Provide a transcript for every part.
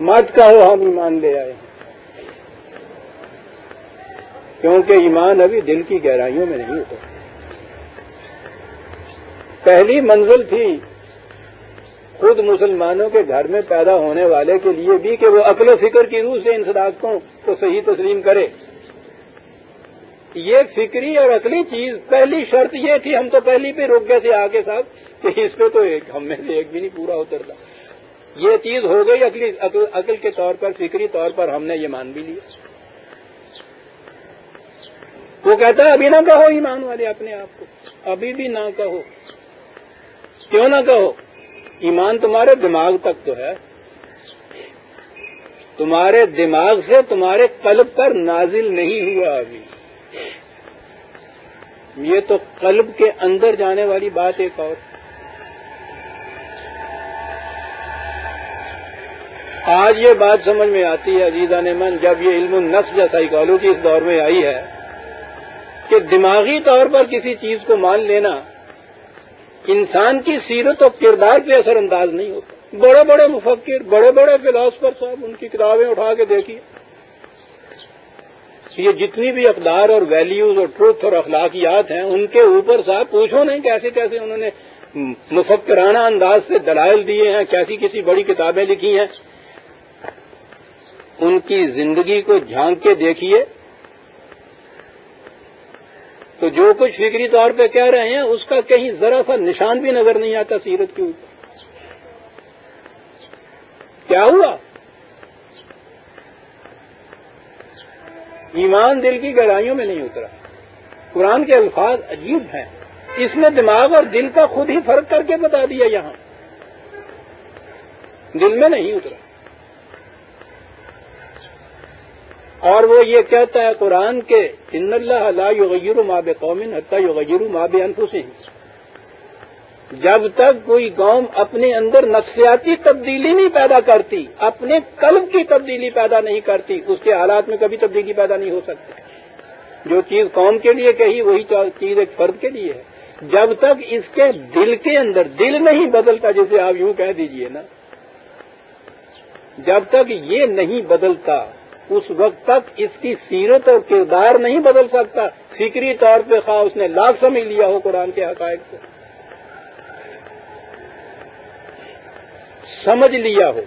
مت کہو ہم ایمان لے آئے کیونکہ ایمان ابھی دل کی گہرائیوں میں نہیں ہوتا۔ پہلی منزل تھی خود مسلمانوں کے گھر میں پیدا ہونے والے کے لیے بھی کہ وہ عقل و فکر کی روح سے ان صداقتوں کو صحیح تسلیم کرے۔ یہ فکری اور عقلی چیز، پہلی شرط یہ تھی، ہم تو پہلی پہ رک گئے تھے آگے صاحب، کہ اس پہ تو ایک ہم میں سے ایک بھی نہیں، پورا اترتا۔ یہ چیز ہو گئی عقلی عقل کے طور پر، فکری طور پر ہم نے یہ مان بھی لیا۔ وہ کہتا ہے، ابھی نہ کہو ایمان والے اپنے آپ کو۔ ابھی بھی نہ کہو۔ کیوں نہ کہو؟ ایمان تمہارے دماغ تک تو ہے۔ تمہارے دماغ سے تمہارے قلب پر نازل نہیں ہوا ابھی۔ یہ تو قلب کے اندر جانے والی بات ایک اور۔ آج یہ بات سمجھ میں آتی ہے عزیزہ نے من، جب یہ علم النفس یا سائیکالوجی اس دور میں آئی ہے کہ دماغی طور پر کسی چیز کو مان لینا انسان کی سیرت و کردار پہ اثر انداز نہیں ہوتا۔ بڑے بڑے مفکر، بڑے بڑے فلاسفر صاحب ان کی کتابیں اٹھا کے دیکھیے۔ یہ جتنی بھی اقدار اور ویلیوز اور ٹروتھ اور اخلاقیات ہیں، ان کے اوپر صاحب پوچھو نہیں کیسے کیسے انہوں نے مفکرانہ انداز سے دلائل دیے ہیں، کیسی کسی بڑی کتابیں لکھی ہیں۔ ان کی زندگی کو جھانک کے دیکھیے۔ تو جو کچھ فکری طور پہ کہہ رہے ہیں، اس کا کہیں ذرا سا نشان بھی نظر نہیں آتا سیرت کے اوپر۔ کیا ہوا؟ ایمان دل کی گہرائیوں میں نہیں اترا۔ قرآن کے الفاظ عجیب ہیں۔ اس نے دماغ اور دل کا خود ہی فرق کر کے بتا دیا یہاں۔ دل میں نہیں اترا۔ اور وہ یہ کہتا ہے قرآن کے ان اللہ لا یغیر ماب قومن حتیٰ یغیر ماب انفسهم جب تک کوئی قوم اپنے اندر نفسیاتی تبدیلی نہیں پیدا کرتی، اپنے قلب کی تبدیلی پیدا نہیں کرتی، اس کے حالات میں کبھی تبدیلی پیدا نہیں ہو سکتی۔ جو چیز قوم کے لیے کہی، وہی چیز ایک فرد کے لیے ہے۔ جب تک اس کے دل کے اندر دل نہیں بدلتا جیسے آپ یوں کہہ دیجیے نا، جب تک یہ نہیں بدلتا اس وقت تک اس کی سیرت اور کردار نہیں بدل سکتا۔ فکری طور پہ خواہ اس نے لاکھ سمجھ لیا ہو قرآن کے حقائق سے۔ سمجھ لیا ہو۔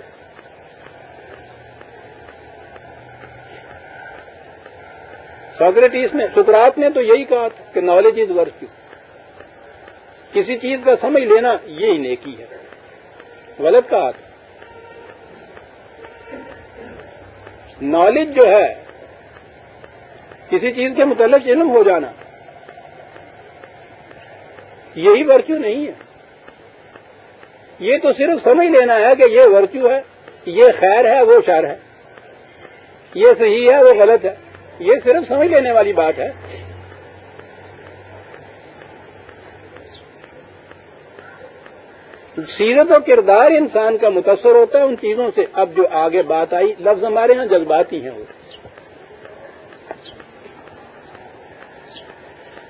ساکریٹیز نے سکرات نے تو یہی کہا تھا کہ نالج از ورک کسی چیز کا سمجھ لینا یہی نیکی ہے۔ غلط کہا تھا۔ نالج جو ہے، کسی چیز کے متعلق علم ہو جانا، یہی ورچو نہیں ہے۔ یہ تو صرف سمجھ لینا ہے کہ یہ ورچو ہے، یہ خیر ہے، وہ شر ہے۔ یہ صحیح ہے، وہ غلط ہے۔ یہ صرف سمجھ لینے والی بات ہے۔ سیرت و کردار انسان کا متاثر ہوتا ہے ان چیزوں سے۔ اب جو آگے بات آئی، لفظ ہمارے ہاں جذباتی ہیں۔ وہ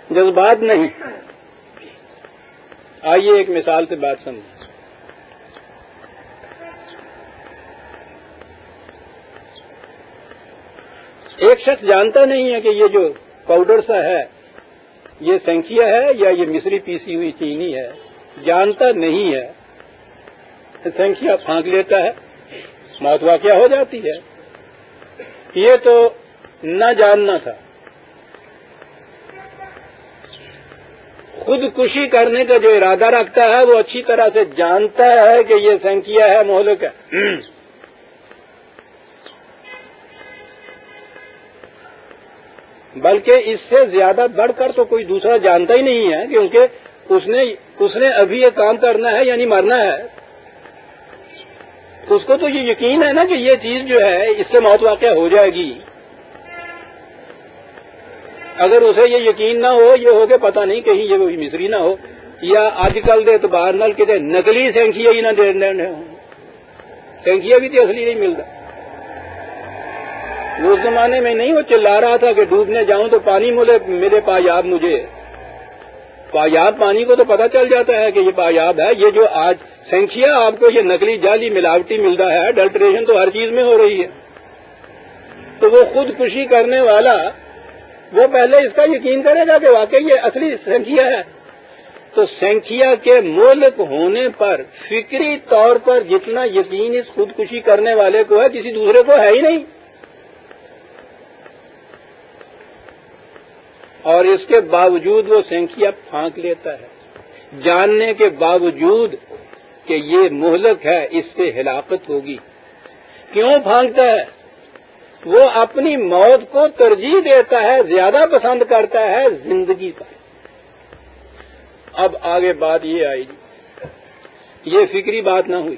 جذبات نہیں۔ آئیے ایک مثال سے بات سمجھ ایک شخص جانتا نہیں ہے کہ یہ جو پاؤڈر سا ہے، یہ سینکیا ہے یا یہ مصری پیسی ہوئی چینی ہے، جانتا نہیں ہے۔ سنکھیا پھانک لیتا ہے۔ موت واقعہ ہو جاتی ہے۔ یہ تو نہ جاننا تھا۔ خودکشی کرنے کا جو ارادہ رکھتا ہے، وہ اچھی طرح سے جانتا ہے کہ یہ سنکھیا ہے، مہلک ہے۔ بلکہ اس سے زیادہ بڑھ کر تو کوئی دوسرا جانتا ہی نہیں ہے کیونکہ اس نے اس نے ابھی یہ کام کرنا ہے یعنی مرنا ہے۔ اس کو تو یہ یقین ہے نا کہ یہ چیز جو ہے، اس سے موت واقع ہو جائے گی۔ اگر اسے یہ یقین نہ ہو، یہ ہو کہ پتہ نہیں کہیں یہ کوئی مصری نہ ہو، یا آج کل دے اعتبار نال کتنے نقلی سینکھیا ہی نہ دے سینکھیا بھی تو اصلی نہیں ملتا اس زمانے میں نہیں، وہ چلا رہا تھا کہ ڈوبنے جاؤں تو پانی ملے میرے پایاب مجھے۔ پایاب پانی کو تو پتہ چل جاتا ہے کہ یہ پایاب ہے۔ یہ جو آج سنکھیا، آپ کو یہ نقلی جالی ملاوٹی ملتا ہے ڈلٹریشن تو ہر چیز میں ہو رہی ہے۔ تو وہ خودکشی کرنے والا، وہ پہلے اس کا یقین کرے گا کہ واقعی یہ اصلی سنکھیا ہے۔ تو سنکھیا کے مولک ہونے پر فکری طور پر جتنا یقین اس خودکشی کرنے والے کو ہے، کسی دوسرے کو ہے ہی نہیں۔ اور اس کے باوجود وہ سینکیا پھانک لیتا ہے۔ جاننے کے باوجود کہ یہ مہلک ہے، اس سے ہلاکت ہوگی۔ کیوں پھانکتا ہے؟ وہ اپنی موت کو ترجیح دیتا ہے، زیادہ پسند کرتا ہے زندگی کا۔ اب آگے بات یہ آئی۔ جی یہ فکری بات نہ ہوئی۔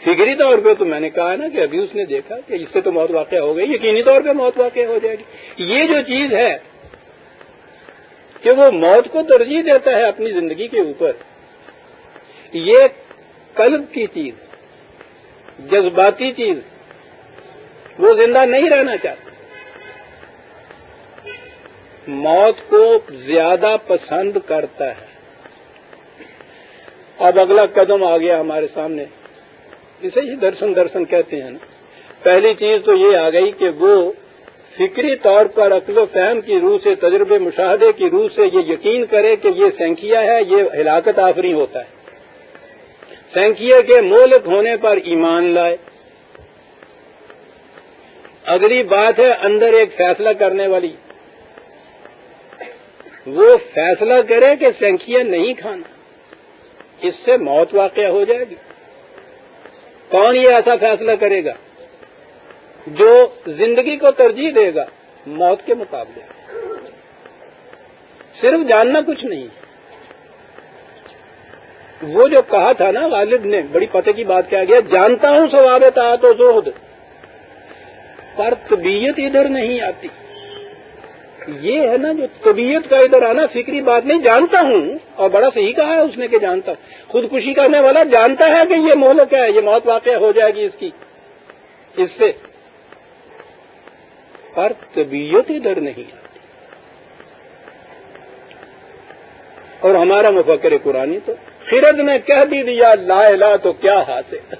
فکری طور پہ تو میں نے کہا نا کہ ابھی اس نے دیکھا کہ اس سے تو موت واقع ہو گئی، یقینی طور پہ موت واقع ہو جائے گی۔ یہ جو چیز ہے کہ وہ موت کو ترجیح دیتا ہے اپنی زندگی کے اوپر۔ یہ قلب کی چیز، جذباتی چیز، وہ زندہ نہیں رہنا چاہتا۔ موت کو زیادہ پسند کرتا ہے۔ اب اگلا قدم آ گیا ہمارے سامنے۔ اسے ہی درشن درشن کہتے ہیں۔ نا پہلی چیز تو یہ آ گئی کہ وہ فکری طور پر عقل و فہم کی روح سے تجربے مشاہدے کی روح سے یہ یقین کرے کہ یہ سینکیا ہے، یہ ہلاکت آفری ہوتا ہے۔ سینکیا کے مولک ہونے پر ایمان لائے۔ اگلی بات ہے، اندر ایک فیصلہ کرنے والی۔ وہ فیصلہ کرے کہ سینکیا نہیں کھانا، اس سے موت واقع ہو جائے گی۔ کون یہ ایسا فیصلہ کرے گا؟ جو زندگی کو ترجیح دے گا، موت کے مقابلے۔ صرف جاننا کچھ نہیں۔ وہ جو کہا تھا نا، والد نے، بڑی پتے کی بات کیا گیا، جانتا ہوں سواب تا تو زہد، پر طبیعت ادھر نہیں آتی۔ یہ ہے نا، جو طبیعت کا ادھر آنا، فکری بات نہیں، جانتا ہوں، اور بڑا صحیح کہا ہے اس نے کہ جانتا۔ ہوں خودکشی کرنے والا جانتا ہے کہ یہ مولک ہے، یہ موت واقع ہو جائے گی اس کی۔ اس سے پر طبیعت ادھر نہیں آتی۔ اور ہمارا مفکر قرآن تو خرد نے کہہ بھی دیا، لا الہ تو کیا حاصل۔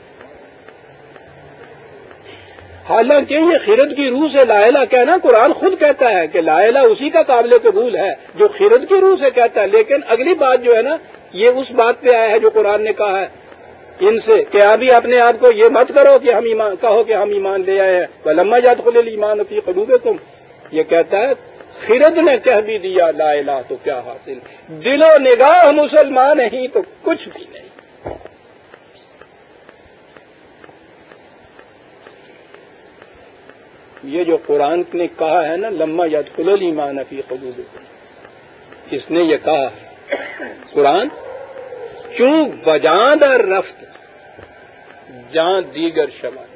حالانکہ یہ خرد کی روح سے لا کہنا قرآن خود کہتا ہے کہ لا الہ اسی کا قابل قبول ہے جو خرد کی روح سے کہتا ہے، لیکن اگلی بات جو ہے نا، یہ اس بات پہ آیا ہے جو قرآن نے کہا ہے۔ ان سے کہ ابھی اپنے آپ کو یہ مت کرو کہ ہم ایمان کہو کہ ہم ایمان لے آئے ہیں۔ لمبا جات خل ایمان فی قلوب تم یہ کہتا ہے، خرد نے کہہ بھی دیا، لا الہ تو کیا حاصل؟ دل و نگاہ مسلمان ہی تو کچھ بھی نہیں۔ یہ جو قرآن نے کہا ہے نا لمبا یاد کل ایمان فی قلوب اس نے یہ کہا قرآن چون بجاں در رفت جان دیگر شبان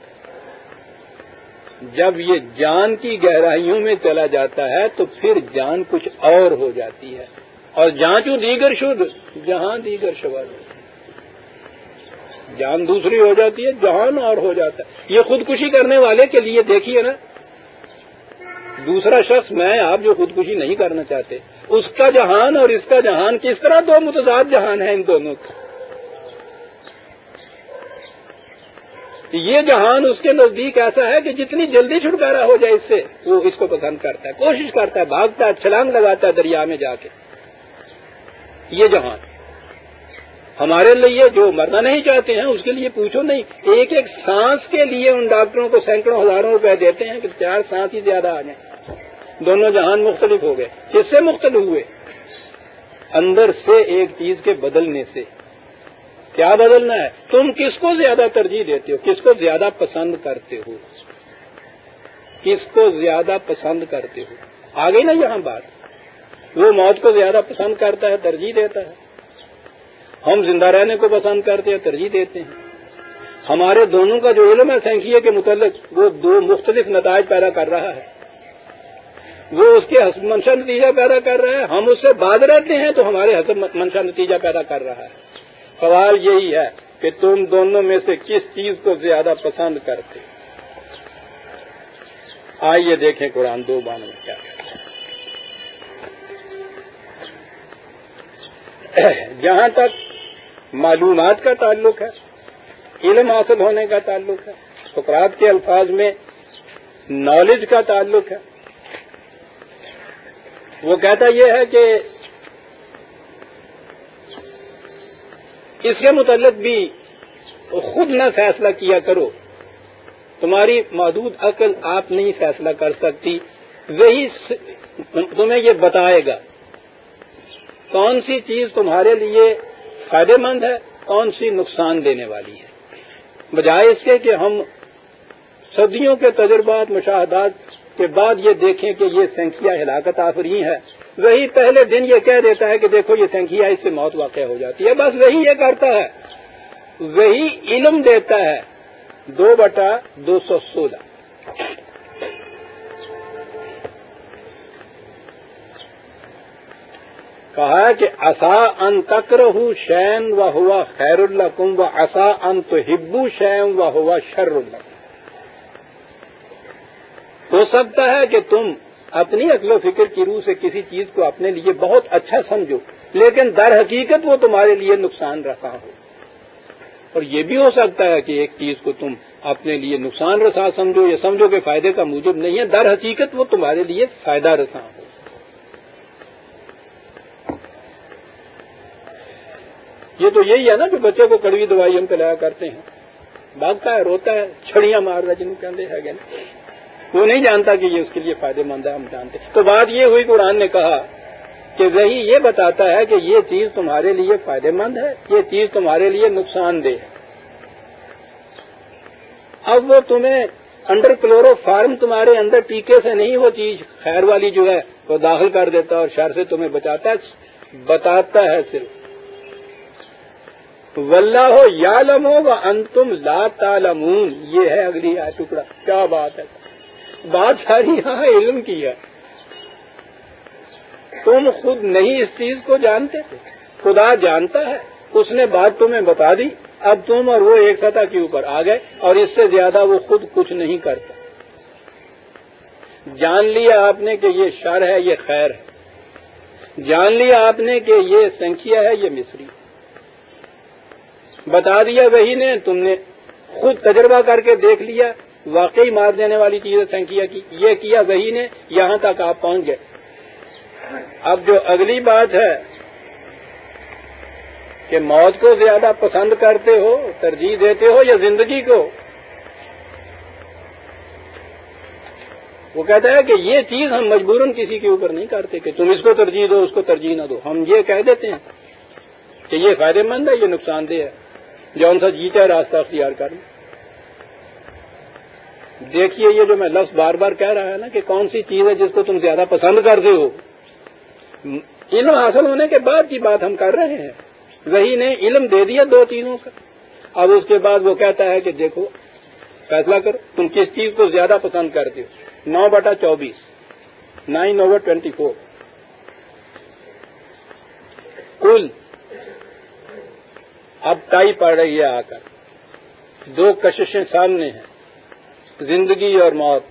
جب یہ جان کی گہرائیوں میں چلا جاتا ہے، تو پھر جان کچھ اور ہو جاتی ہے۔ اور جہاں چوں دیگر شدھ، جہاں دیگر شبان جان دوسری ہو جاتی ہے جہان اور ہو جاتا ہے۔ یہ خودکشی کرنے والے کے لیے دیکھیے نا۔ دوسرا شخص، میں آپ جو خودکشی نہیں کرنا چاہتے اس کا جہان اور اس کا جہان کس طرح دو متضاد جہان ہیں ان دونوں کا یہ جہان اس کے نزدیک ایسا ہے کہ جتنی جلدی چھٹکارا ہو جائے اس سے، وہ اس کو پسند کرتا ہے، کوشش کرتا ہے، بھاگتا ہے، چھلانگ لگاتا ہے دریا میں جا کے۔ یہ جہان۔ ہمارے لیے جو مرنا نہیں چاہتے ہیں، اس کے لیے پوچھو نہیں۔ ایک ایک سانس کے لیے ان ڈاکٹروں کو سینکڑوں ہزاروں روپے دیتے ہیں کہ چار سانس ہی زیادہ آ جائیں۔ دونوں جہان مختلف ہو گئے۔ کس سے مختلف ہوئے؟ اندر سے ایک چیز کے بدلنے سے۔ کیا بدلنا ہے؟ تم کس کو زیادہ ترجیح دیتے ہو؟ کس کو زیادہ پسند کرتے ہو؟ کس کو زیادہ پسند کرتے ہو؟ آ گئی نا یہاں بات۔ وہ موت کو زیادہ پسند کرتا ہے، ترجیح دیتا ہے۔ ہم زندہ رہنے کو پسند کرتے ہیں، ترجیح دیتے ہیں۔ ہمارے دونوں کا جو علم ہے سینکھیے کے متعلق، وہ دو مختلف نتائج پیدا کر رہا ہے۔ وہ اس کے منشا نتیجہ پیدا کر رہا ہے، ہم اس سے بعد رہتے ہیں تو ہمارے حسب منشا نتیجہ پیدا کر رہا ہے۔ سوال یہی ہے کہ تم دونوں میں سے کس چیز کو زیادہ پسند کرتے؟ آئیے دیکھیں قرآن دو بانوں میں کیا جہاں تک معلومات کا تعلق ہے، علم حاصل ہونے کا تعلق ہے سکرات کے الفاظ میں نالج کا تعلق ہے۔ وہ کہتا یہ ہے کہ اس کے متعلق بھی خود نہ فیصلہ کیا کرو۔ تمہاری محدود عقل آپ نہیں فیصلہ کر سکتی۔ وہی تمہیں یہ بتائے گا۔ کون سی چیز تمہارے لیے فائدہ مند ہے؟ کون سی نقصان دینے والی ہے؟ بجائے اس کے کہ ہم صدیوں کے تجربات، مشاہدات کے بعد یہ دیکھیں کہ یہ سنکھیا ہلاکت آفری ہے۔ وہی پہلے دن یہ کہہ دیتا ہے کہ دیکھو یہ سنکھیا اس سے موت واقع ہو جاتی ہے۔ بس وہی یہ کرتا ہے۔ وہی علم دیتا ہے۔ دو بٹا دو سو سولہ۔ کہا کہ اصا ان تکر شین و ہوا خیر اللہ کم و اصا ان تو ہبو شین و ہوا شر اللہ ہو سکتا ہے کہ تم اپنی عقل و فکر کی روح سے کسی چیز کو اپنے لیے بہت اچھا سمجھو، لیکن در حقیقت وہ تمہارے لیے نقصان رسا ہو۔ اور یہ بھی ہو سکتا ہے کہ ایک چیز کو تم اپنے لیے نقصان رسا سمجھو یا سمجھو کہ فائدے کا موجب نہیں ہے، در حقیقت وہ تمہارے لیے فائدہ رسا ہو۔ یہ تو یہی ہے نا کہ بچے کو کڑوی دوائی ہم پلایا کرتے ہیں۔ بھاگتا ہے، روتا ہے، چھڑیاں مار رہا جن کہتے ہیں وہ نہیں جانتا کہ یہ اس کے لیے فائدے مند ہے، ہم جانتے تو بات یہ ہوئی، قرآن نے کہا کہ وہی یہ بتاتا ہے کہ یہ چیز تمہارے لیے فائدے مند ہے، یہ چیز تمہارے لیے نقصان دہ ہے۔ اب وہ تمہیں انڈر کلورو فارم تمہارے اندر ٹیکے سے نہیں، وہ چیز خیر والی جو ہے وہ داخل کر دیتا اور شہر سے تمہیں بچاتا ہے، بتاتا ہے صرف۔ ولہ ہو یا لمو و انتم لا تالمون یہ ہے اگلی ٹکڑا۔ کیا بات ہے؟ بات ساری یہاں علم کی ہے۔ تم خود نہیں اس چیز کو جانتے۔ تھے خدا جانتا ہے۔ اس نے بات تمہیں بتا دی۔ اب تم اور وہ ایک سطح کے اوپر آ گئے اور اس سے زیادہ وہ خود کچھ نہیں کرتا جان لیا آپ نے کہ یہ شر ہے، یہ خیر ہے۔ جان لیا آپ نے کہ یہ سنکھیا ہے، یہ مصری۔ بتا دیا وہی نے، تم نے خود تجربہ کر کے دیکھ لیا۔ واقعی مار دینے والی چیز سنکھیا کی۔ یہ کیا وہی نے یہاں تک آپ پہنچ گئے۔ اب جو اگلی بات ہے کہ موت کو زیادہ پسند کرتے ہو، ترجیح دیتے ہو یا زندگی کو؟ وہ کہتا ہے کہ یہ چیز ہم مجبوراً کسی کے اوپر نہیں کرتے کہ تم اس کو ترجیح دو، اس کو ترجیح نہ دو۔ ہم یہ کہہ دیتے ہیں کہ یہ فائدے مند ہے، یہ نقصان دہ ہے۔ جون سا جیتا ہے راستہ اختیار کر لیں دیکھیے یہ جو میں لفظ بار بار کہہ رہا ہے نا کہ کون سی چیز ہے جس کو تم زیادہ پسند کرتے ہو؟ علم حاصل ہونے کے بعد کی بات ہم کر رہے ہیں۔ وہی نے علم دے دیا دو چیزوں کا۔ اب اس کے بعد وہ کہتا ہے کہ دیکھو، فیصلہ کرو، تم کس چیز کو زیادہ پسند کرتے ہو؟ نو بٹا چوبیس، نائن اوور ٹوینٹی فور۔ کل، اب ٹائی پڑ رہی ہے آ کر۔ دو کششیں سامنے ہیں۔ زندگی اور موت۔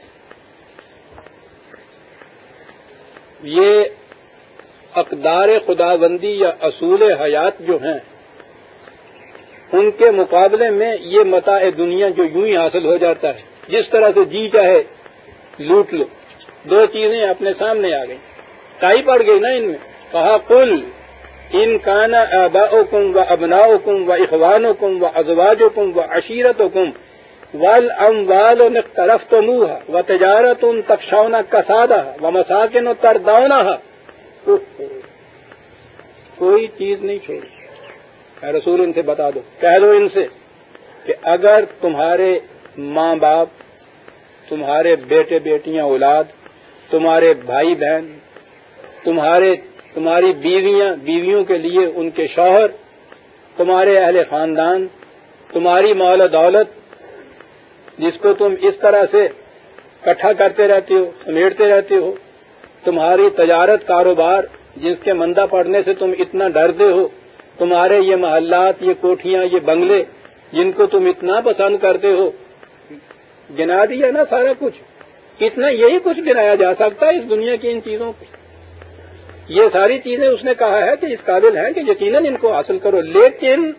یہ اقدار خدا بندی یا اصول حیات جو ہیں، ان کے مقابلے میں یہ متا دنیا جو یوں ہی حاصل ہو جاتا ہے۔ جس طرح سے جی چاہے، لوٹ لو۔ دو چیزیں اپنے سامنے آ گئی ٹائی پڑ گئی نا ان میں۔ کہا کل ان کانا ابا کم و ابنا کم و اخوان کم و ازواج کم و عشیرت کم ول ام وال طرف تو منہ و تجارت ان تکشونا کسادہ و مساکن و تردونا کوئی چیز نہیں چھوڑی. رسول، ان سے بتا دو. کہہ دو ان سے کہ اگر تمہارے ماں باپ، تمہارے بیٹے، بیٹیاں، اولاد، تمہارے بھائی بہن، تمہارے، تمہاری بیویاں، بیویوں کے لیے ان کے شوہر، تمہارے اہل خاندان، تمہاری مول و دولت جس کو تم اس طرح سے کٹھا کرتے رہتے ہو، سمیٹتے رہتے ہو، تمہاری تجارت کاروبار جس کے مندہ پڑنے سے تم اتنا ڈرتے ہو، تمہارے یہ محلات، یہ کوٹھیاں، یہ بنگلے جن کو تم اتنا پسند کرتے ہو، گنا دیا نا سارا کچھ۔ اتنا یہی کچھ گنایا جا سکتا ہے اس دنیا کی ان چیزوں کو۔ یہ ساری چیزیں اس نے کہا ہے کہ اس قابل ہیں کہ یقیناً ان کو حاصل کرو، لیکن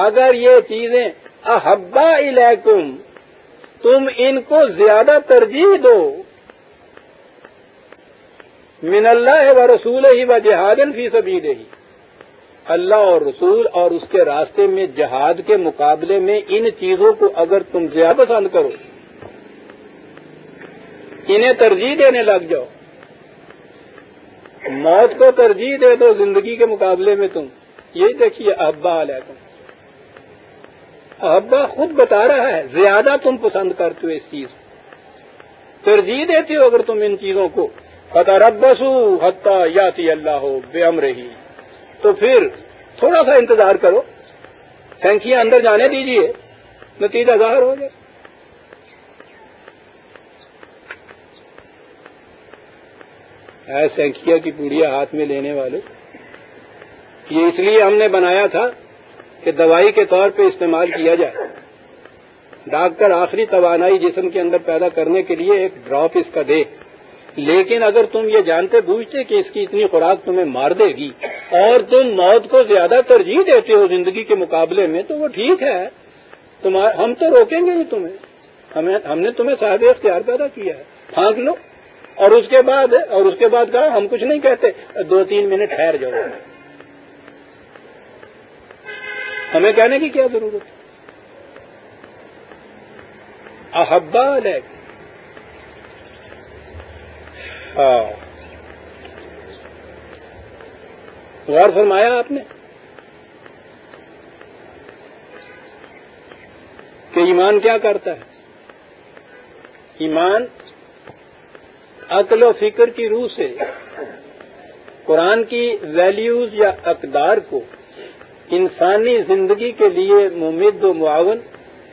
اگر یہ چیزیں احبا الیکم، تم ان کو زیادہ ترجیح دو۔ من اللہ و رسول ہی و جہاد فی سبھی ہی اللہ اور رسول اور اس کے راستے میں جہاد کے مقابلے میں ان چیزوں کو اگر تم زیادہ پسند کرو، انہیں ترجیح دینے لگ جاؤ۔ موت کو ترجیح دے دو زندگی کے مقابلے میں تم۔ یہی دیکھیے ابا علیکم ابا خود بتا رہا ہے، زیادہ تم پسند کرتے ہو اس چیز ترجیح دیتے ہو اگر تم ان چیزوں کو۔ فتح ربسو حتہ یاتی اللہ ہو بے ام رہی تو پھر تھوڑا سا انتظار کرو۔ سینکیاں اندر جانے دیجیے نتیجہ ظاہر ہو جائے۔ سینکیا کی پوڑیا ہاتھ میں لینے والے۔ یہ اس لیے ہم نے بنایا تھا کہ دوائی کے طور پہ استعمال کیا جائے۔ ڈاکٹر آخری توانائی جسم کے اندر پیدا کرنے کے لیے ایک ڈراپ اس کا دے۔ لیکن اگر تم یہ جانتے بوجھتے کہ اس کی اتنی خوراک تمہیں مار دے گی اور تم موت کو زیادہ ترجیح دیتے ہو زندگی کے مقابلے میں، تو وہ ٹھیک ہے۔ ہم تو روکیں گے نہیں تمہیں۔ ہم نے تمہیں صاحب اختیار پیدا کیا ہے۔ پھانک لو۔ اور اس کے بعد اور اس کے بعد کہا، ہم کچھ نہیں کہتے۔ دو تین منٹ ٹھہر جاؤ۔ ہمیں کہنے کی کیا ضرورت ہے؟ احبا ہاں غور فرمایا آپ نے کہ ایمان کیا کرتا ہے؟ ایمان عقل و فکر کی روح سے، قرآن کی ویلیوز یا اقدار کو انسانی زندگی کے لیے ممد و معاون،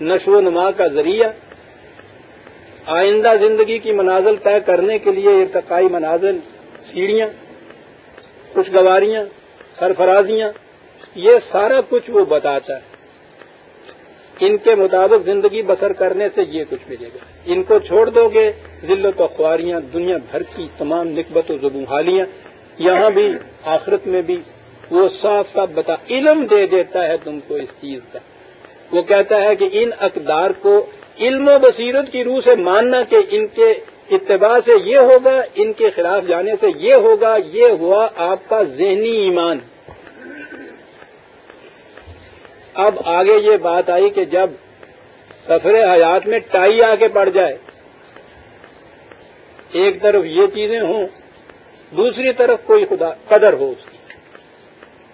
نشو و نما کا ذریعہ، آئندہ زندگی کی منازل طے کرنے کے لیے ارتقائی منازل، سیڑھیاں، خوشگواریاں، سرفرازیاں، یہ سارا کچھ وہ بتاتا ہے۔ ان کے مطابق زندگی بسر کرنے سے یہ کچھ ملے گا۔ ان کو چھوڑ دو گے ذلت و خواریاں دنیا بھر کی تمام نقبت و زبوحالیاں یہاں بھی، آخرت میں بھی۔ وہ صاف صاف بتا، علم دے دیتا ہے تم کو اس چیز کا۔ وہ کہتا ہے کہ ان اقدار کو علم و بصیرت کی روح سے ماننا کہ ان کے اتباع سے یہ ہوگا، ان کے خلاف جانے سے یہ ہوگا، یہ ہوا آپ کا ذہنی ایمان۔ اب آگے یہ بات آئی کہ جب سفر حیات میں ٹائی آ کے پڑ جائے، ایک طرف یہ چیزیں ہوں، دوسری طرف کوئی خدا قدر ہو اس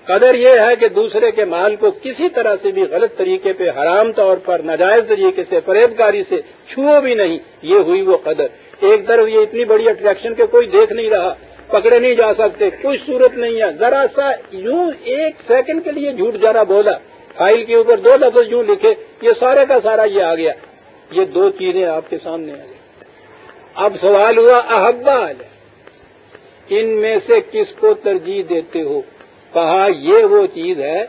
قدر یہ ہے کہ دوسرے کے مال کو کسی طرح سے بھی غلط طریقے پہ حرام طور پر ناجائز طریقے سے فریبکاری سے چھو بھی نہیں، یہ ہوئی وہ قدر۔ ایک طرف یہ اتنی بڑی اٹریکشن کہ کوئی دیکھ نہیں رہا، پکڑے نہیں جا سکتے، کوئی صورت نہیں ہے۔ ذرا سا یوں ایک سیکنڈ کے لیے جھوٹ جرا بولا فائل کے اوپر دو لفظ یوں لکھے، یہ سارے کا سارا یہ آ گیا۔ یہ دو چیزیں آپ کے سامنے آ گئی۔ اب سوال ہوا، احبا ان میں سے کس کو ترجیح دیتے ہو؟ کہا، یہ وہ چیز ہے،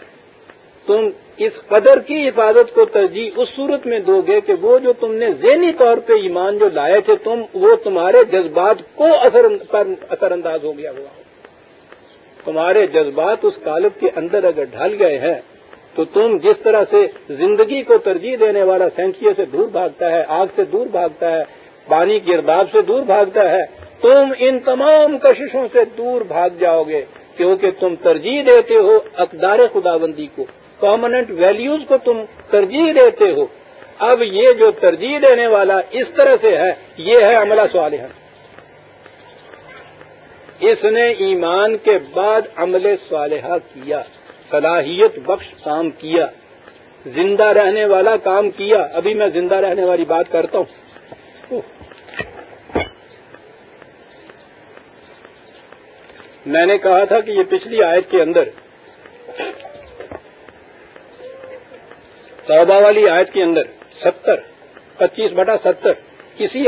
تم اس قدر کی حفاظت کو ترجیح اس صورت میں دو گے کہ وہ جو تم نے ذہنی طور پہ ایمان جو لائے تھے، تم وہ تمہارے جذبات کو اثر انداز ہو گیا ہوا۔ تمہارے جذبات اس کالب کے اندر اگر ڈھل گئے ہیں، تو تم جس طرح سے زندگی کو ترجیح دینے والا سینچیے سے دور بھاگتا ہے، آگ سے دور بھاگتا ہے، پانی گرداب سے دور بھاگتا ہے، تم ان تمام کششوں سے دور بھاگ جاؤ گے۔ کیونکہ تم ترجیح دیتے ہو اقدار خدا بندی کو پرماننٹ ویلیوز کو تم ترجیح دیتے ہو۔ اب یہ جو ترجیح دینے والا اس طرح سے ہے، یہ ہے عملہ صالحہ۔ اس نے ایمان کے بعد عمل صالحہ کیا، صلاحیت بخش کام کیا، زندہ رہنے والا کام کیا۔ ابھی میں زندہ رہنے والی بات کرتا ہوں۔ میں نے کہا تھا کہ یہ پچھلی آیت کے اندر توبہ والی آیت کے اندر ستر، پچیس بٹا ستر کسی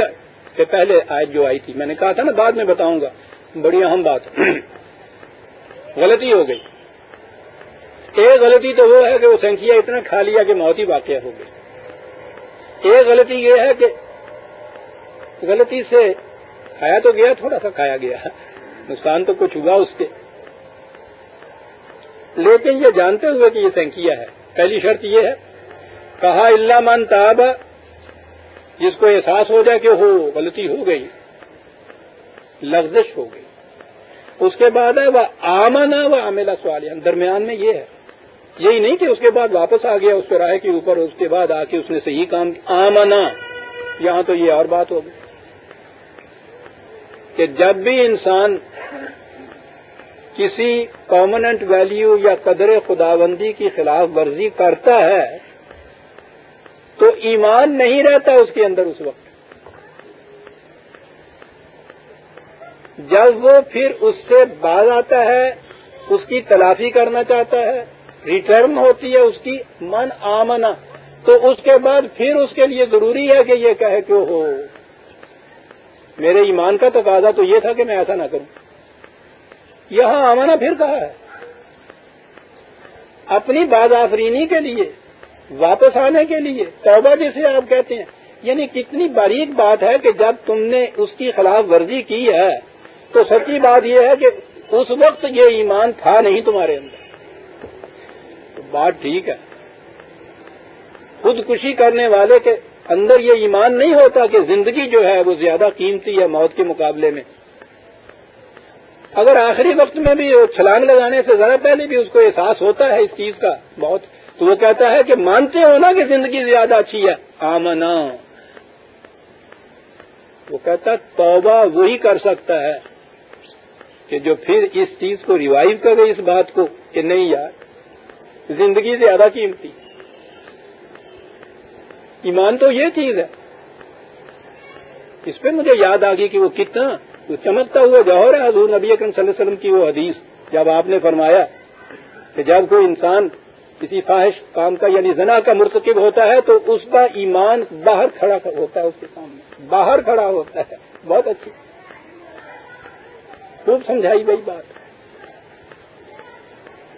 سے پہلے آیت جو آئی تھی۔ میں نے کہا تھا نا، بعد میں بتاؤں گا۔ بڑی اہم بات۔ غلطی ہو گئی۔ ایک غلطی تو وہ ہے کہ وہ سنکھیا اتنا کھا لیا کہ موت ہی واقعہ ہو گئی۔ ایک غلطی یہ ہے کہ غلطی سے کھایا تو گیا، تھوڑا سا کھایا گیا۔ نقصان تو کچھ ہوا اس کے۔ لیکن یہ جانتے ہوئے کہ یہ سینکیا ہے۔ پہلی شرط یہ ہے۔ کہا اللہ من تاب جس کو احساس ہو جائے کہ ہو، غلطی ہو گئی۔ لفزش ہو گئی۔ اس کے بعد ہے، وہ آمنا و عاملہ سوال درمیان میں یہ ہے۔ یہی نہیں کہ اس کے بعد واپس آ گیا، اس راہ کے اوپر، اس کے بعد آ کے اس نے صحیح کام آمنا یہاں تو یہ اور بات ہوگی کہ جب بھی انسان کسی پرماننٹ ویلیو یا قدر خداوندی کی خلاف ورزی کرتا ہے، تو ایمان نہیں رہتا اس کے اندر اس وقت۔ جب وہ پھر اس سے باز آتا ہے، اس کی تلافی کرنا چاہتا ہے ریٹرن ہوتی ہے اس کی من آمنا تو اس کے بعد پھر اس کے لیے ضروری ہے کہ یہ کہے کہ ہو میرے ایمان کا تقاضا تو یہ تھا کہ میں ایسا نہ کروں۔ یہاں آمنا پھر کہا ہے؟ اپنی باز آفرینی کے لیے، واپس آنے کے لیے، توبہ جسے آپ کہتے ہیں۔ یعنی کتنی باریک بات ہے کہ جب تم نے اس کی خلاف ورزی کی ہے، تو سچی بات یہ ہے کہ اس وقت یہ ایمان تھا نہیں تمہارے اندر۔ تو بات ٹھیک ہے۔ خودکشی کرنے والے کے اندر یہ ایمان نہیں ہوتا کہ زندگی جو ہے وہ زیادہ قیمتی ہے موت کے مقابلے میں اگر آخری وقت میں بھی چھلانگ لگانے سے ذرا پہلے بھی اس کو احساس ہوتا ہے اس چیز کا بہت، تو وہ کہتا ہے کہ مانتے ہو نا کہ زندگی زیادہ اچھی ہے۔ آمنا۔ وہ کہتا توبہ وہی کر سکتا ہے کہ جو پھر اس چیز کو ریوائو کرے اس بات کو کہ نہیں یار، زندگی زیادہ قیمتی۔ ایمان تو یہ چیز ہے۔ اس پہ مجھے یاد آ گئی کہ وہ کتنا وہ چمکتا ہوا جوہر ہے۔ حضور نبی اکرم صلی اللہ علیہ وسلم کی وہ حدیث جب آپ نے فرمایا کہ جب کوئی انسان کسی خواہش کام کا یعنی زنا کا مرتکب ہوتا ہے تو اس کا ایمان باہر کھڑا ہوتا ہے اس کے سامنے۔ باہر کھڑا ہوتا ہے۔ بہت اچھی۔ خوب سمجھائی گئی بات۔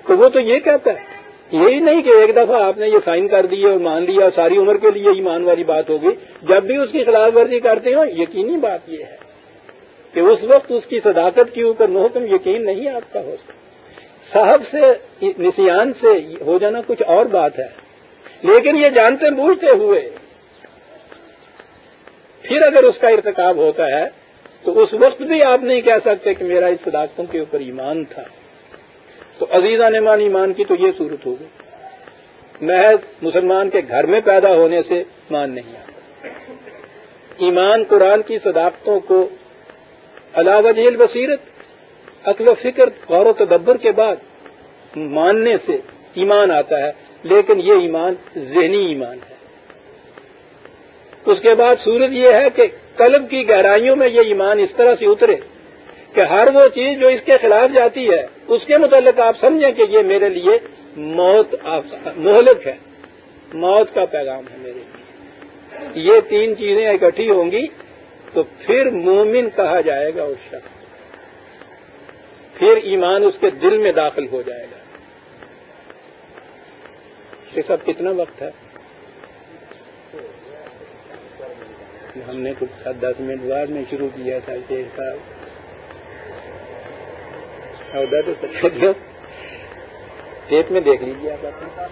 تو وہ تو یہ کہتا ہے۔ یہی نہیں کہ ایک دفعہ آپ نے یہ سائن کر دی اور مان لیا ساری عمر کے لیے ایمان والی بات ہوگی جب بھی اس کی خلاف ورزی کرتے ہو، یقینی بات یہ ہے۔ کہ اس وقت اس کی صداقت کے اوپر محکم یقین نہیں آپ کا ہو سکتا۔ صاحب سے، نسیان سے ہو جانا کچھ اور بات ہے۔ لیکن یہ جانتے بوجھتے ہوئے، پھر اگر اس کا ارتکاب ہوتا ہے، تو اس وقت بھی آپ نہیں کہہ سکتے کہ میرا اس صداقتوں کے اوپر ایمان تھا۔ تو عزیزہ نمان ایمان کی تو یہ صورت ہوگی۔ محض مسلمان کے گھر میں پیدا ہونے سے مان نہیں آتا۔ ایمان قرآن کی صداقتوں کو علاوہ جیل بصیرت عقل و فکر، غور و تدبر کے بعد ماننے سے ایمان آتا ہے، لیکن یہ ایمان ذہنی ایمان ہے۔ اس کے بعد صورت یہ ہے کہ قلب کی گہرائیوں میں یہ ایمان اس طرح سے اترے کہ ہر وہ چیز جو اس کے خلاف جاتی ہے، اس کے متعلق آپ سمجھیں کہ یہ میرے لیے موت مہلک ہے۔ موت کا پیغام ہے میرے لیے۔ یہ تین چیزیں اکٹھی ہوں گی۔ تو پھر مومن کہا جائے گا اس شخص پھر ایمان اس کے دل میں داخل ہو جائے گا۔ یہ سب کتنا وقت ہے؟ ہم نے کچھ دس منٹ بعد میں شروع کیا تھا شیخ صاحب ٹیپ میں دیکھ لیجیے آپ اپنے۔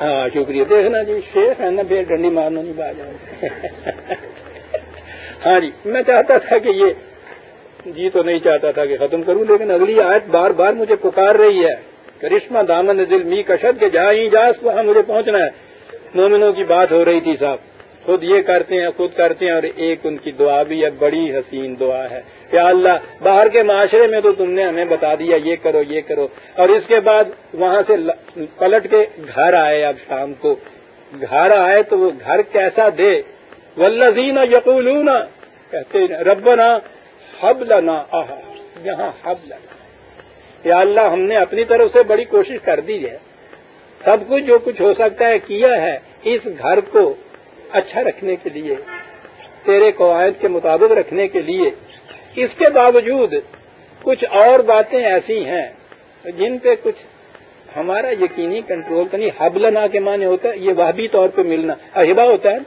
ہاں شکریہ۔ دیکھنا جی شیخ ہے نا پھر ڈنڈی مارنا نہیں با ہاں جی میں چاہتا تھا کہ یہ جی تو نہیں چاہتا تھا کہ ختم کروں، لیکن اگلی آیت بار بار مجھے پکار رہی ہے۔ کرشمہ دامن دل می کشد کے جہاں ہی جاس، وہاں مجھے پہنچنا ہے۔ مومنوں کی بات ہو رہی تھی صاحب۔ خود یہ کرتے ہیں، خود کرتے ہیں، اور ایک ان کی دعا بھی ہے، بڑی حسین دعا ہے۔ کہ اللہ، باہر کے معاشرے میں تو تم نے ہمیں بتا دیا، یہ کرو یہ کرو۔ اور اس کے بعد وہاں سے پلٹ کے گھر آئے اب شام کو۔ گھر آئے تو وہ گھر کیسا دے؟ ولزین یقولون کہتے ربنا حب لنا آہا. یہاں حب لنا. یا اللہ ہم نے اپنی طرف سے بڑی کوشش کر دی ہے. سب کچھ جو کچھ ہو سکتا ہے کیا ہے اس گھر کو اچھا رکھنے کے لیے، تیرے قواعد کے مطابق رکھنے کے لیے. اس کے باوجود کچھ اور باتیں ایسی ہیں جن پہ کچھ ہمارا یقینی کنٹرول کا نہیں. حب لنا کے معنی ہوتا ہے یہ وابی طور پہ ملنا. اہبا ہوتا ہے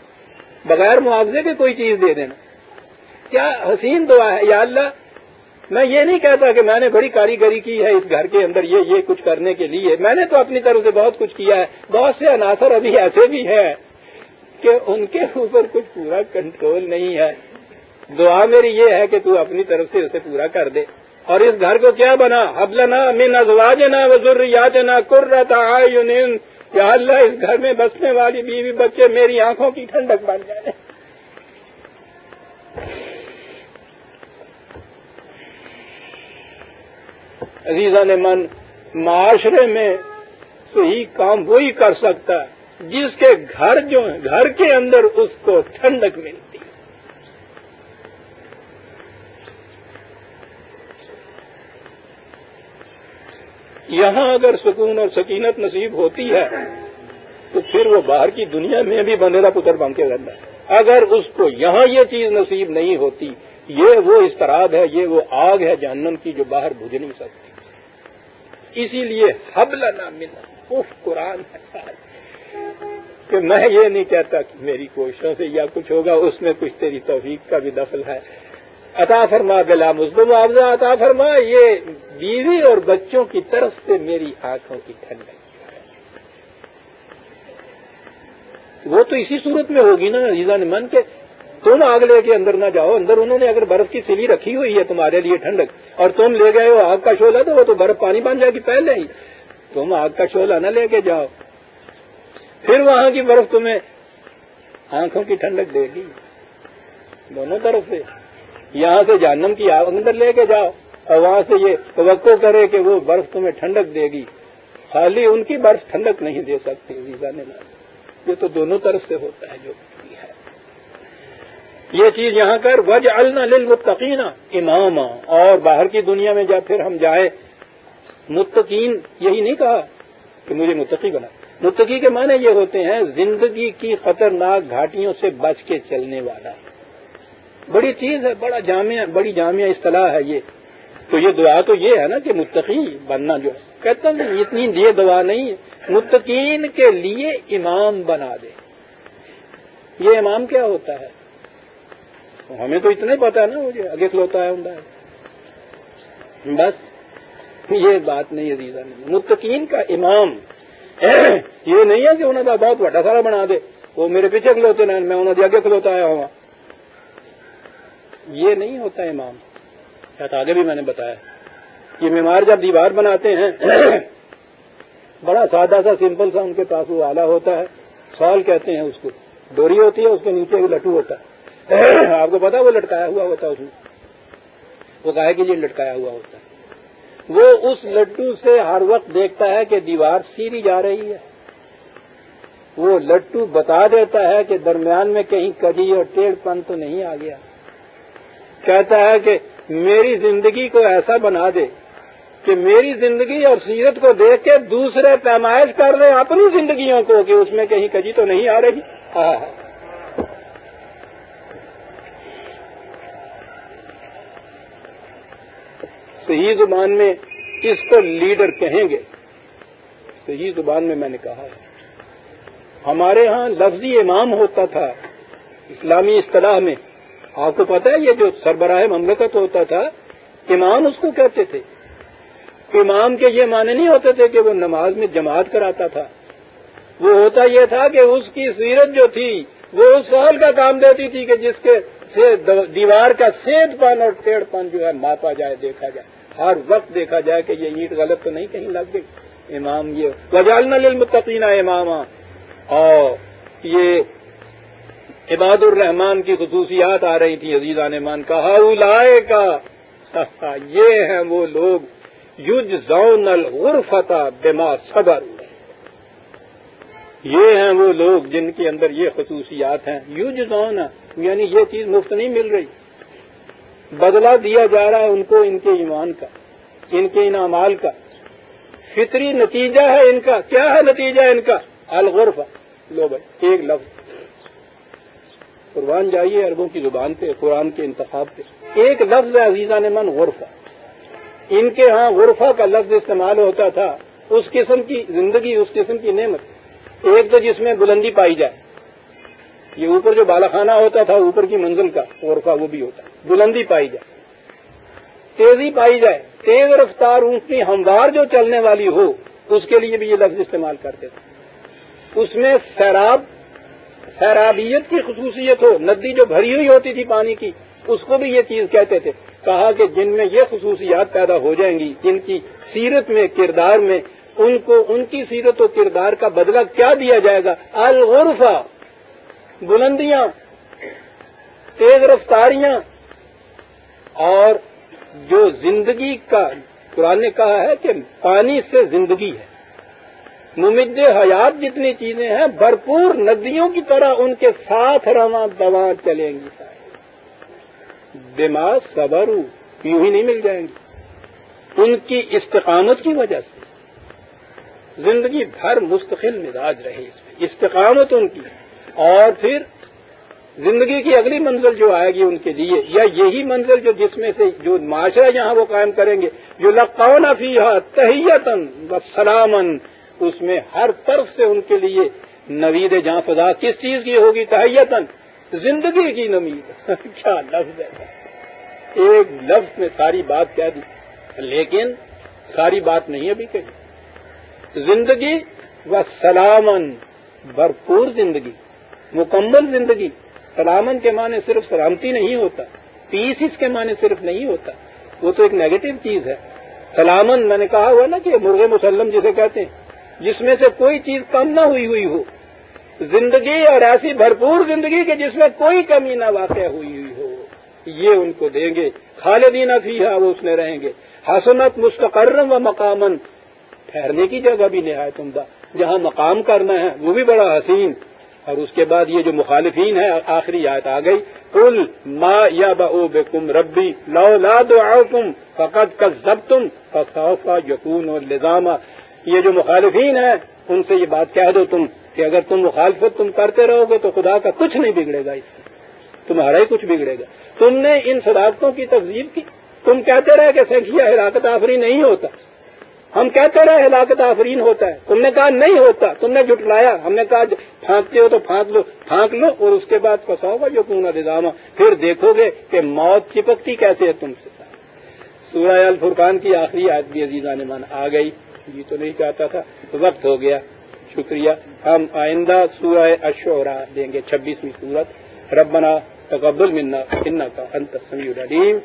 بغیر معاوضے کے کوئی چیز دے دینا. کیا حسین دعا ہے؟ یا اللہ، میں یہ نہیں کہتا کہ میں نے بڑی کاریگری کی ہے اس گھر کے اندر، یہ یہ کچھ کرنے کے لیے۔ میں نے تو اپنی طرف سے بہت کچھ کیا ہے۔ بہت سے عناصر ابھی ایسے بھی ہیں کہ ان کے اوپر کچھ پورا کنٹرول نہیں ہے۔ دعا میری یہ ہے کہ تو اپنی طرف سے اسے پورا کر دے۔ اور اس گھر کو کیا بنا؟ حبلنا من ازواجنا وذریاتنا قرۃ اعین۔ یا اللہ، اس گھر میں بسنے والی بیوی بچے میری آنکھوں کی ٹھنڈک بن جائے۔ عزیزہ نے من، معاشرے میں صحیح کام وہی کر سکتا ہے جس کے گھر جو ہے گھر کے اندر اس کو ٹھنڈک ملتی۔ یہاں اگر سکون اور سکینت نصیب ہوتی ہے، تو پھر وہ باہر کی دنیا میں بھی بندے پتر بن کے رہتا ہے۔ اگر اس کو یہاں یہ چیز نصیب نہیں ہوتی، یہ وہ استراب ہے، یہ وہ آگ ہے جہنم کی جو باہر بجھ نہیں سکتی۔ اسی لیے حبل نہ ملا اف قرآن کہ میں یہ نہیں کہتا کہ میری کوششوں سے یا کچھ ہوگا، اس میں کچھ تیری توفیق کا بھی دخل ہے۔ عطا فرما، بلا مزدو معاوضہ عطا فرما، یہ بیوی اور بچوں کی طرف سے میری آنکھوں کی ٹھنڈک وہ تو اسی صورت میں ہوگی نا عزیزہ نے من کے تم آگ لے کے اندر نہ جاؤ، اندر انہوں نے اگر برف کی سلی رکھی ہوئی ہے تمہارے لیے ٹھنڈک، اور تم لے گئے ہو آگ کا شولہ، تو وہ تو برف پانی بن جائے گی پہلے ہی تم آگ کا شولہ نہ لے کے جاؤ۔ پھر وہاں کی برف تمہیں آنکھوں کی ٹھنڈک دے گی۔ دونوں طرف سے۔ یہاں سے جہنم کی آگ اندر لے کے جاؤ، اور وہاں سے یہ توقع کرے کہ وہ برف تمہیں ٹھنڈک دے گی۔ خالی ان کی برف ٹھنڈک نہیں دے سکتی، ویزا نے یہ تو دونوں طرف سے ہوتا ہے جو۔ یہ چیز یہاں کر وج للمتقین امام اور باہر کی دنیا میں جب پھر ہم جائیں متقین یہی نہیں کہا کہ مجھے متقی بنا۔ متقی کے معنی یہ ہوتے ہیں زندگی کی خطرناک گھاٹیوں سے بچ کے چلنے والا۔ بڑی چیز ہے، بڑا جامع بڑی جامعہ اصطلاح ہے یہ۔ تو یہ دعا تو یہ ہے نا کہ متقی بننا جو ہے۔ کہتا ہوں اتنی یہ دعا نہیں متقین کے لیے امام بنا دے۔ یہ امام کیا ہوتا ہے؟ ہمیں تو اتنا ہی پتا ہے نا، مجھے اگے کھلوتا ہے ہوں بس۔ یہ بات نہیں عزیزہ نہیں متقین کا امام۔ یہ نہیں ہے کہ انہوں نے بہت بڑا سارا بنا دے۔ وہ میرے پیچھے کھلوتے ہیں میں انہوں نے آگے کھلوتا آیا ہوں۔ یہ نہیں ہوتا امام۔ شاید آگے بھی میں نے بتایا۔ یہ بیمار جب دیوار بناتے ہیں، بڑا سادہ سا، سمپل سا ان کے پاس وہ آلہ ہوتا ہے۔ سال کہتے ہیں اس کو۔ ڈوری ہوتی ہے، اس کے نیچے بھی لٹو ہوتا ہے۔ آپ کو پتا وہ لٹکایا ہوا ہوتا ہے اس میں۔ وہ کہا کہ یہ لٹکایا ہوا ہوتا ہے۔ وہ اس لٹو سے ہر وقت دیکھتا ہے کہ دیوار سیری جا رہی ہے۔ وہ لٹو بتا دیتا ہے کہ درمیان میں کہیں کجی اور ٹیڑھ پن تو نہیں آ گیا۔ کہتا ہے کہ میری زندگی کو ایسا بنا دے کہ میری زندگی اور سیرت کو دیکھ کے دوسرے پیمائش کر رہے اپنی زندگیوں کو کہ اس میں کہیں کجی تو نہیں آ رہی۔ صحیح زبان میں اس کو لیڈر کہیں گے؟ صحیح زبان میں میں نے کہا ہے۔ ہمارے ہاں لفظی امام ہوتا تھا اسلامی اصطلاح میں۔ آپ کو پتا ہے یہ جو سربراہ مملکت ہوتا تھا، امام اس کو کہتے تھے۔ امام کے یہ معنی نہیں ہوتے تھے کہ وہ نماز میں جماعت کراتا تھا۔ وہ ہوتا یہ تھا کہ اس کی سیرت جو تھی، وہ اس سال کا کام دیتی تھی کہ جس کے دیوار کا سیٹ پن اور ٹیڑھ پن جو ہے ماپا جائے، دیکھا جائے۔ ہر وقت دیکھا جائے کہ یہ اینٹ غلط تو نہیں کہیں لگ گئی امام یہ وجالنا للمتقین امام اور یہ عباد الرحمان کی خصوصیات آ رہی تھی عزیز مان کا۔ لائے کا یہ ہیں وہ لوگ۔ یوج زون الغرفتا بما صبر یہ ہیں وہ لوگ جن کے اندر یہ خصوصیات ہیں۔ یوج زون یعنی یہ چیز مفت نہیں مل رہی۔ بدلا دیا جا رہا ہے ان کو، ان کے ایمان کا، ان کے انعمال کا۔ فطری نتیجہ ہے ان کا۔ کیا ہے نتیجہ ان کا؟ الغرفہ لو بھائی، ایک لفظ۔ قربان جائیے عربوں کی زبان پہ، قرآن کے انتخاب پہ۔ ایک لفظ عزیزہ نے من غرفہ ان کے ہاں غرفہ کا لفظ استعمال ہوتا تھا۔ اس قسم کی زندگی، اس قسم کی نعمت۔ ایک تو جس میں بلندی پائی جائے۔ یہ اوپر جو بالاخانہ ہوتا تھا، اوپر کی منزل کا غرفہ وہ بھی ہوتا۔ ہے بلندی پائی جائے۔ تیزی پائی جائے۔ تیز رفتار اونٹنی ہموار جو چلنے والی ہو، اس کے لیے بھی یہ لفظ استعمال کرتے تھے اس میں سیراب، سیرابیت کی خصوصیت ہو، ندی جو بھری ہوئی ہوتی تھی پانی کی، اس کو بھی یہ چیز کہتے تھے۔ کہا کہ جن میں یہ خصوصیات پیدا ہو جائیں گی، جن کی سیرت میں، کردار میں، ان کو، ان کی سیرت و کردار کا بدلہ کیا دیا جائے گا؟ الغرفہ۔ بلندیاں، تیز رفتاریاں اور جو زندگی کا قرآن نے کہا ہے کہ پانی سے زندگی ہے۔ ممد حیات جتنی چیزیں ہیں، بھرپور ندیوں کی طرح ان کے ساتھ رواں دواں چلیں گی۔ دماغ صبر یوں ہی نہیں مل جائیں گی۔ ان کی استقامت کی وجہ سے۔ زندگی بھر مستقل مزاج رہے اس میں۔ استقامت ان کی۔ اور پھر زندگی کی اگلی منزل جو آئے گی ان کے لیے، یا یہی منزل جو جس میں سے جو معاشرہ یہاں وہ قائم کریں گے، جو لقون فیحا تحیتن و سلامن اس میں ہر طرف سے ان کے لیے نوید جہاں فضا کس چیز کی ہوگی؟ تحیتن زندگی کی نمید۔ کیا لفظ ہے؟ ایک لفظ میں ساری بات کہہ دی، لیکن ساری بات نہیں ابھی کہی۔ زندگی و سلامن بھرپور زندگی، مکمل زندگی سلامن کے معنی صرف سلامتی نہیں ہوتا پیس اس کے معنی صرف نہیں ہوتا۔ وہ تو ایک نیگیٹو چیز ہے۔ سلامن، میں نے کہا ہوا نا کہ مرغ مسلم جسے کہتے ہیں، جس میں سے کوئی چیز کم نہ ہوئی ہوئی ہو۔ زندگی اور ایسی بھرپور زندگی کہ جس میں کوئی کمی نہ واقع ہوئی ہوئی ہو۔ یہ ان کو دیں گے۔ خالدینہ فی ہے وہ اس میں رہیں گے۔ حسنت مستقرم و مقامن۔ ٹھہرنے کی جگہ بھی نہایت عمدہ۔ جہاں مقام کرنا ہے، وہ بھی بڑا حسین۔ اور اس کے بعد یہ جو مخالفین ہے آخری آیت آ گئی کل ما یا بے کم ربی لو لا دو فقط کا ضب تم فصوفا یقون اور لزامہ یہ جو مخالفین ہیں، ان سے یہ بات کہہ دو تم کہ اگر تم مخالفت تم کرتے رہو گے تو خدا کا کچھ نہیں بگڑے گا اس سے۔ تمہارا ہی کچھ بگڑے گا۔ تم نے ان صداقتوں کی تقزیب کی۔ تم کہتے رہے کہ سنکھیا ہلاکت آفری نہیں ہوتا۔ ہم کہتے رہے ہلاکت آفرین ہوتا ہے۔ تم نے کہا نہیں ہوتا۔ تم نے جٹلایا ہم نے کہا پھانکتے ہو تو پھانک لو پھانک لو اور اس کے بعد پساؤ گا جو پورا نظام پھر دیکھو گے کہ موت چپکتی کیسے ہے تم سے۔ سورہ الفرقان کی آخری آج بھی عزیزہ نے مان آ گئی۔ یہ تو نہیں چاہتا تھا۔ وقت ہو گیا۔ شکریہ۔ ہم آئندہ سورہ اشورا دیں گے۔ چھبیسویں سورت۔ ربنا تقبل منا کا انت سمیع العلیم۔